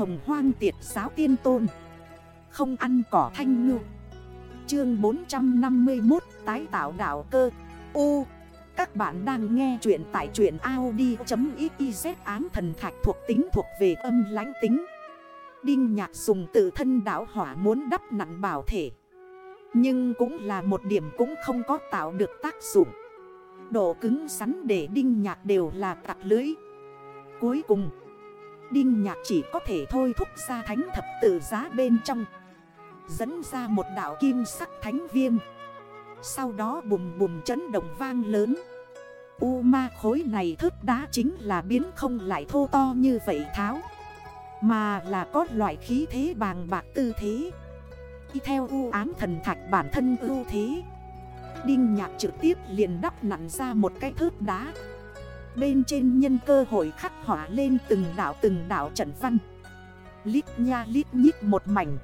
hồng hoang tiệt giáo tiên tôn. Không ăn cỏ thanh ngư. Chương 451 tái tạo đảo cơ. U, Các bạn đang nghe chuyện tại chuyện Audi.xyz án thần thạch thuộc tính thuộc về âm lãnh tính. Đinh nhạc dùng tự thân đảo hỏa muốn đắp nặng bảo thể. Nhưng cũng là một điểm cũng không có tạo được tác dụng. Độ cứng sắn để đinh nhạc đều là tạc lưới. Cuối cùng Đinh nhạc chỉ có thể thôi thúc ra thánh thập tử giá bên trong. Dẫn ra một đảo kim sắc thánh viêm. Sau đó bùm bùm chấn động vang lớn. U ma khối này thức đá chính là biến không lại thô to như vậy tháo. Mà là có loại khí thế bàng bạc tư thế. Y theo u ám thần thạch bản thân ưu thế. Đinh nhạc trực tiếp liền đắp nặn ra một cái thước đá. Bên trên nhân cơ hội khắc hỏa lên từng đảo từng đảo trận văn. Lít nha lít nhít một mảnh.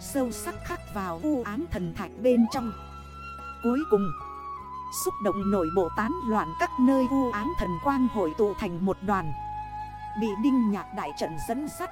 Sâu sắc khắc vào u ám thần thạch bên trong. Cuối cùng, Xúc động nổi bộ tán loạn các nơi u ám thần quang hội tụ thành một đoàn. Bị đinh nhạc đại trận dẫn sắt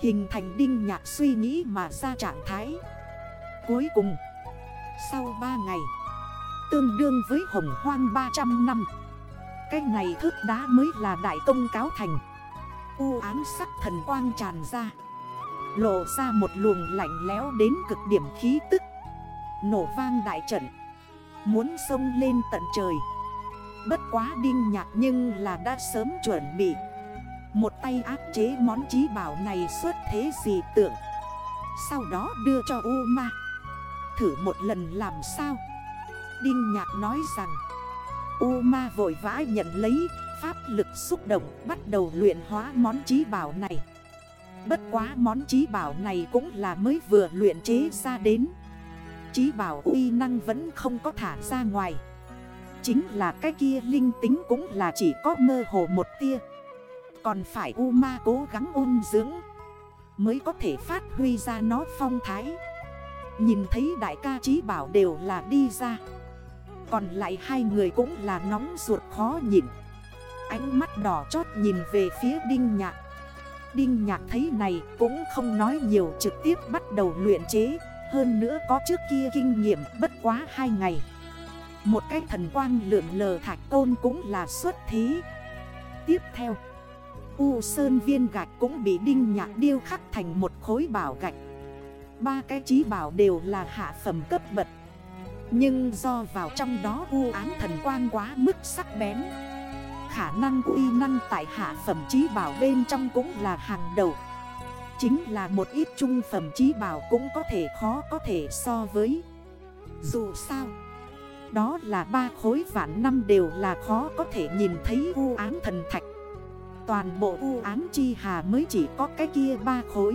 Hình thành đinh nhạc suy nghĩ mà ra trạng thái. Cuối cùng, Sau 3 ngày, Tương đương với hồng hoang 300 năm cái này thước đá mới là đại công cáo thành. U ám sắc thần quang tràn ra. Lộ ra một luồng lạnh lẽo đến cực điểm khí tức. Nổ vang đại trận. Muốn sông lên tận trời. Bất quá đinh nhạc nhưng là đã sớm chuẩn bị. Một tay áp chế món trí bảo này xuất thế gì tưởng. Sau đó đưa cho U Ma. Thử một lần làm sao? Đinh nhạc nói rằng U ma vội vã nhận lấy pháp lực xúc động, bắt đầu luyện hóa món trí bảo này. Bất quá món trí bảo này cũng là mới vừa luyện chế ra đến. Trí bảo uy năng vẫn không có thả ra ngoài. Chính là cái kia linh tính cũng là chỉ có mơ hồ một tia. Còn phải U ma cố gắng ôn dưỡng Mới có thể phát huy ra nó phong thái. Nhìn thấy đại ca trí bảo đều là đi ra còn lại hai người cũng là nóng ruột khó nhìn Ánh mắt đỏ chót nhìn về phía Đinh Nhạc. Đinh Nhạc thấy này cũng không nói nhiều trực tiếp bắt đầu luyện chế. Hơn nữa có trước kia kinh nghiệm bất quá hai ngày. Một cái thần quang lượn lờ thạch tôn cũng là xuất thí Tiếp theo, U Sơn viên gạch cũng bị Đinh Nhạc điêu khắc thành một khối bảo gạch. Ba cái trí bảo đều là hạ phẩm cấp bậc nhưng do vào trong đó u án thần quang quá mức sắc bén. Khả năng uy năng tại hạ phẩm trí bảo bên trong cũng là hàng đầu. Chính là một ít trung phẩm trí bảo cũng có thể khó có thể so với. Dù sao, Đó là ba khối vạn năm đều là khó có thể nhìn thấy u án thần thạch. Toàn bộ u án chi hà mới chỉ có cái kia ba khối.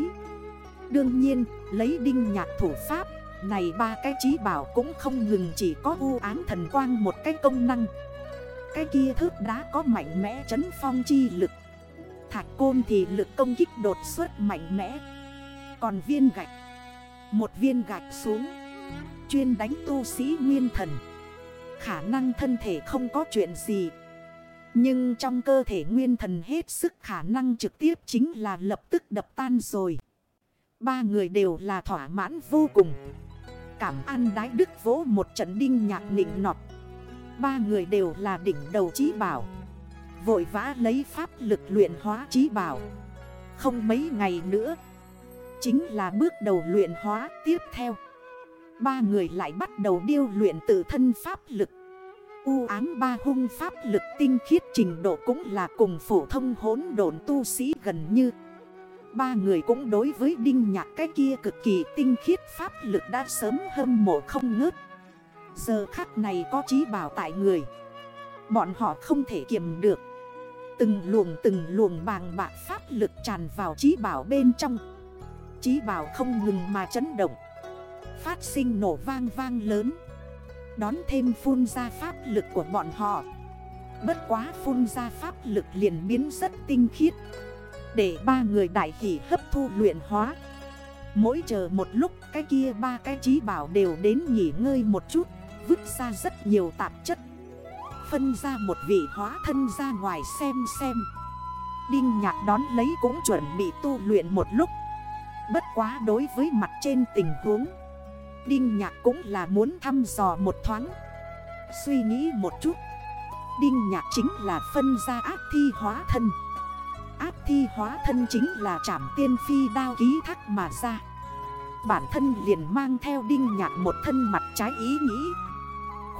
Đương nhiên, lấy đinh nhạc thủ pháp này ba cái trí bảo cũng không ngừng chỉ có u án thần quang một cái công năng. Cái kia thước đá có mạnh mẽ chấn phong chi lực. Thạch côn thì lực công kích đột xuất mạnh mẽ. Còn viên gạch. Một viên gạch xuống. Chuyên đánh tu sĩ nguyên thần. Khả năng thân thể không có chuyện gì. Nhưng trong cơ thể nguyên thần hết sức khả năng trực tiếp chính là lập tức đập tan rồi. Ba người đều là thỏa mãn vô cùng. Cảm an đái đức vỗ một trận đinh nhạc nịnh nọt. Ba người đều là đỉnh đầu trí bảo. Vội vã lấy pháp lực luyện hóa trí bảo. Không mấy ngày nữa, Chính là bước đầu luyện hóa tiếp theo. Ba người lại bắt đầu điêu luyện tự thân pháp lực. U ám ba hung pháp lực tinh khiết trình độ cũng là cùng phổ thông hốn độn tu sĩ gần như. Ba người cũng đối với đinh nhạc cái kia cực kỳ tinh khiết, pháp lực đã sớm hâm mộ không ngớt. Giờ khắc này có trí bảo tại người. Bọn họ không thể kiềm được. Từng luồng từng luồng bàng bạc pháp lực tràn vào trí bảo bên trong. Trí bảo không ngừng mà chấn động. Phát sinh nổ vang vang lớn. Đón thêm phun ra pháp lực của bọn họ. Bất quá phun ra pháp lực liền biến rất tinh khiết để ba người đại hỷ hấp thu luyện hóa. Mỗi chờ một lúc, cái kia ba cái trí bảo đều đến nghỉ ngơi một chút, Vứt ra rất nhiều tạp chất. Phân ra một vị hóa thân ra ngoài xem xem. Đinh nhạc đón lấy cũng chuẩn bị tu luyện một lúc. Bất quá đối với mặt trên tình huống, Đinh nhạc cũng là muốn thăm dò một thoáng. Suy nghĩ một chút, Đinh nhạc chính là phân ra ác thi hóa thân áp thi hóa thân chính là trảm tiên phi đao ký thác mà ra. Bản thân liền mang theo đinh nhạc một thân mặt trái ý nghĩ.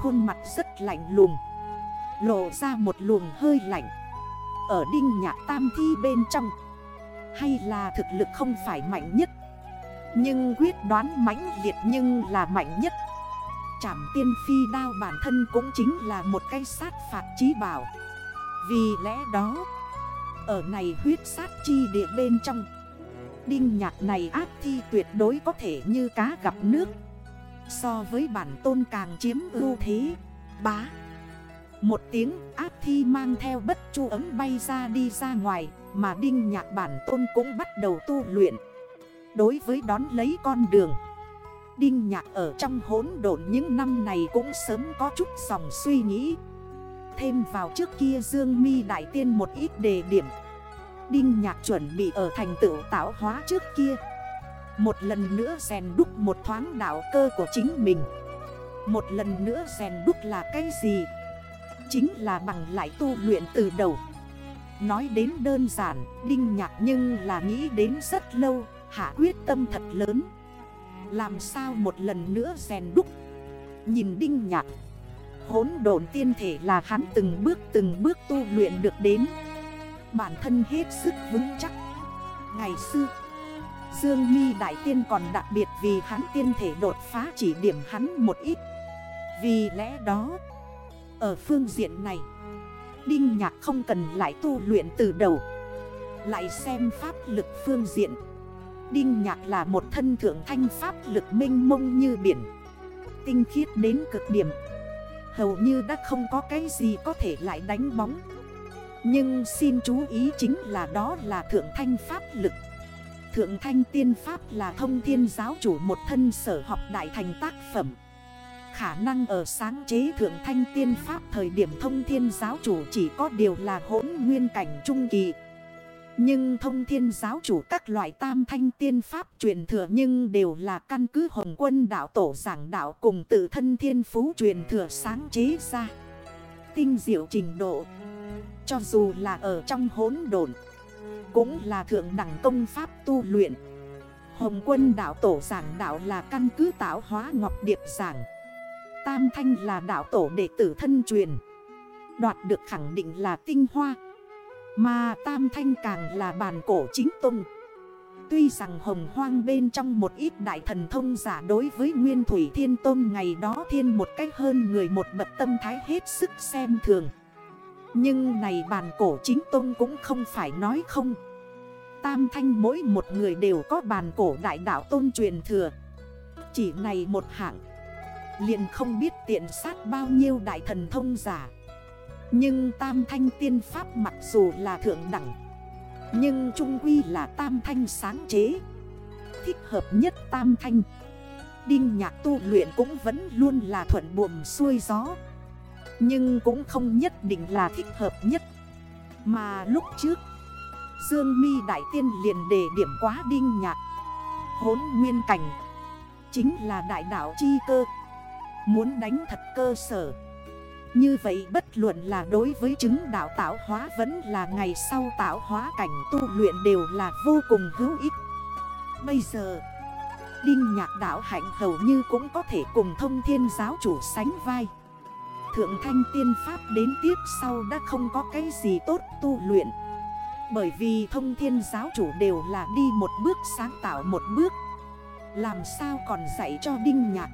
Khuôn mặt rất lạnh lùng. Lộ ra một luồng hơi lạnh. Ở đinh nhạc tam thi bên trong, Hay là thực lực không phải mạnh nhất, Nhưng quyết đoán mãnh liệt nhưng là mạnh nhất. Trảm tiên phi đao bản thân cũng chính là một cái sát phạt trí bảo. Vì lẽ đó ở này huyết sát chi địa bên trong. Đinh nhạc này ác thi tuyệt đối có thể như cá gặp nước. So với bản tôn càng chiếm ưu thế. Bá. Một tiếng ác thi mang theo bất chu ấm bay ra đi ra ngoài, Mà đinh nhạc bản tôn cũng bắt đầu tu luyện. Đối với đón lấy con đường, Đinh nhạc ở trong hốn độn những năm này cũng sớm có chút dòng suy nghĩ. Thêm vào trước kia Dương mi Đại Tiên một ít đề điểm. Đinh nhạc chuẩn bị ở thành tựu tạo hóa trước kia. Một lần nữa rèn đúc một thoáng đảo cơ của chính mình. Một lần nữa rèn đúc là cái gì? Chính là bằng lại tu luyện từ đầu. Nói đến đơn giản, Đinh Nhạc nhưng là nghĩ đến rất lâu, hạ quyết tâm thật lớn. Làm sao một lần nữa rèn đúc? Nhìn Đinh Nhạc Hốn độn tiên thể là hắn từng bước từng bước tu luyện được đến. Bản thân hết sức vững chắc. Ngày xưa, Dương mi Đại Tiên còn đặc biệt vì hắn tiên thể đột phá chỉ điểm hắn một ít. Vì lẽ đó, Ở phương diện này, Đinh Nhạc không cần lại tu luyện từ đầu, Lại xem pháp lực phương diện. Đinh Nhạc là một thân thượng thanh pháp lực minh mông như biển, Tinh khiết đến cực điểm. Hầu như đã không có cái gì có thể lại đánh bóng. Nhưng xin chú ý chính là đó là Thượng Thanh Pháp lực. Thượng Thanh Tiên Pháp là thông thiên giáo chủ một thân sở học đại thành tác phẩm. Khả năng ở sáng chế Thượng Thanh Tiên Pháp thời điểm thông thiên giáo chủ chỉ có điều là hỗn nguyên cảnh trung kỳ. Nhưng thông thiên giáo chủ các loại tam thanh tiên pháp truyền thừa nhưng đều là căn cứ hồng quân đạo tổ giảng đạo cùng tự thân thiên phú truyền thừa sáng chế ra. Tinh diệu trình độ, cho dù là ở trong hốn đồn Cũng là thượng đẳng công pháp tu luyện. Hồng quân đạo tổ giảng đạo là căn cứ tạo hóa ngọc điệp giảng. Tam thanh là đạo tổ đệ tử thân truyền. Đoạt được khẳng định là tinh hoa. Mà tam thanh càng là bàn cổ chính tung Tuy rằng hồng hoang bên trong một ít đại thần thông giả đối với Nguyên Thủy Thiên Tôn ngày đó thiên một cách hơn người một bậc tâm thái hết sức xem thường. Nhưng này bàn cổ chính tôn cũng không phải nói không. Tam thanh mỗi một người đều có bàn cổ đại đạo tôn truyền thừa. Chỉ này một hạng, liền không biết tiện sát bao nhiêu đại thần thông giả. Nhưng tam thanh tiên pháp mặc dù là thượng đẳng, Nhưng trung quy là tam thanh sáng chế. Thích hợp nhất tam thanh, Đinh nhạc tu luyện cũng vẫn luôn là thuận buồm xuôi gió. Nhưng cũng không nhất định là thích hợp nhất. Mà lúc trước, Dương mi Đại Tiên liền đề điểm quá đinh nhạc. Hốn nguyên cảnh, Chính là đại đảo chi cơ. Muốn đánh thật cơ sở. Như vậy bất luận là đối với chứng đạo tạo hóa Vẫn là ngày sau tạo hóa cảnh tu luyện đều là vô cùng hữu ích. Bây giờ, Đinh nhạc đạo hạnh hầu như cũng có thể cùng thông thiên giáo chủ sánh vai. Thượng thanh tiên pháp đến tiếp sau đã không có cái gì tốt tu luyện. Bởi vì thông thiên giáo chủ đều là đi một bước sáng tạo một bước. Làm sao còn dạy cho Đinh Nhạc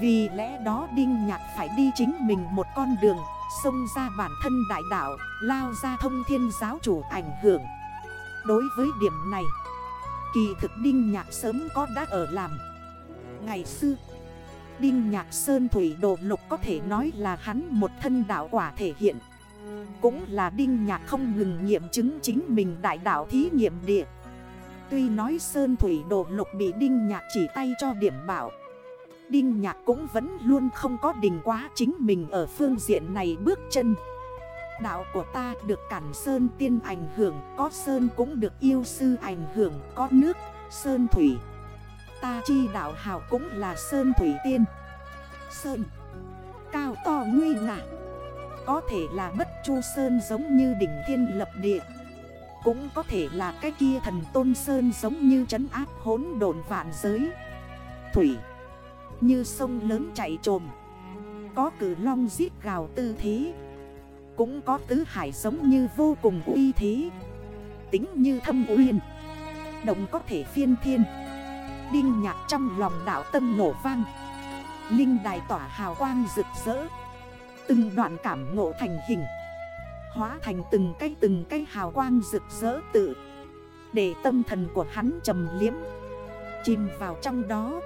vì lẽ đó Đinh Nhạc phải đi chính mình một con đường, Xông ra bản thân đại đạo, Lao ra thông thiên giáo chủ ảnh hưởng. Đối với điểm này, Kỳ thực Đinh Nhạc sớm có đã ở làm. Ngày xưa, Đinh Nhạc Sơn Thủy Đồ Lục có thể nói là hắn một thân đạo quả thể hiện. Cũng là Đinh Nhạc không ngừng nghiệm chứng chính mình đại đạo thí nghiệm địa. Tuy nói Sơn Thủy Đồ Lục bị Đinh Nhạc chỉ tay cho điểm bảo Đinh Nhạc cũng vẫn luôn không có đình quá chính mình ở phương diện này bước chân. Đạo của ta được cản sơn tiên ảnh hưởng Có sơn cũng được yêu sư ảnh hưởng Có nước, sơn thủy. Ta chi đạo hào cũng là sơn thủy tiên. Sơn Cao to nguy ngạc Có thể là bất chu sơn giống như đỉnh thiên lập địa. Cũng có thể là cái kia thần tôn sơn giống như trấn áp hốn đồn vạn giới. Thủy như sông lớn chạy trồm. Có cử long giết gào tư thế. Cũng có tứ hải giống như vô cùng uy thế. Tính như thâm uyên. Động có thể phiên thiên. Đinh nhạc trong lòng đảo tâm nổ vang. Linh đài tỏa hào quang rực rỡ. Từng đoạn cảm ngộ thành hình. Hóa thành từng cây từng cây hào quang rực rỡ tự. Để tâm thần của hắn trầm liếm. Chìm vào trong đó.